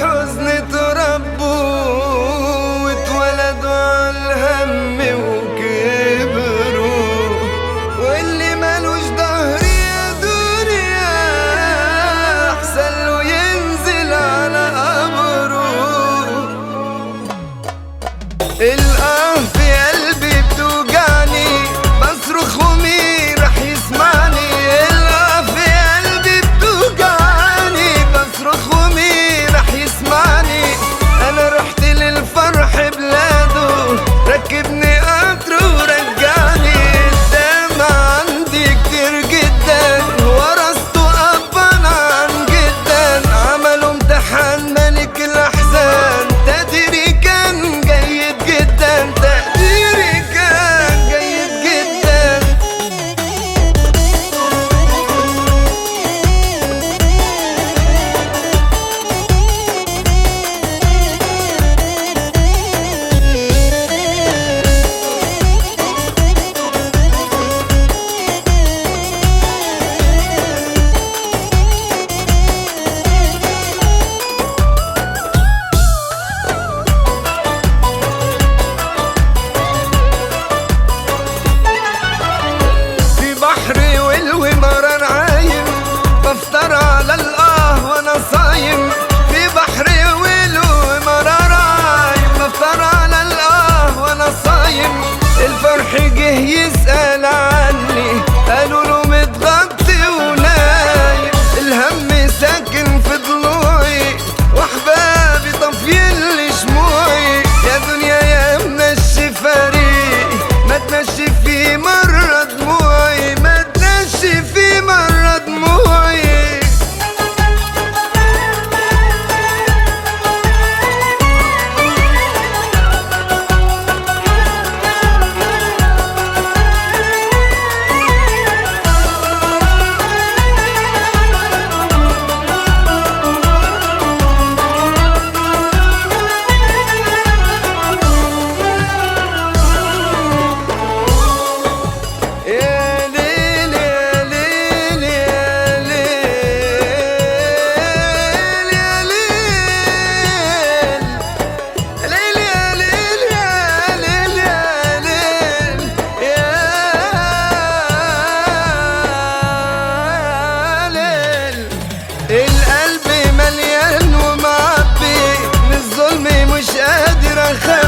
حزن Gracias.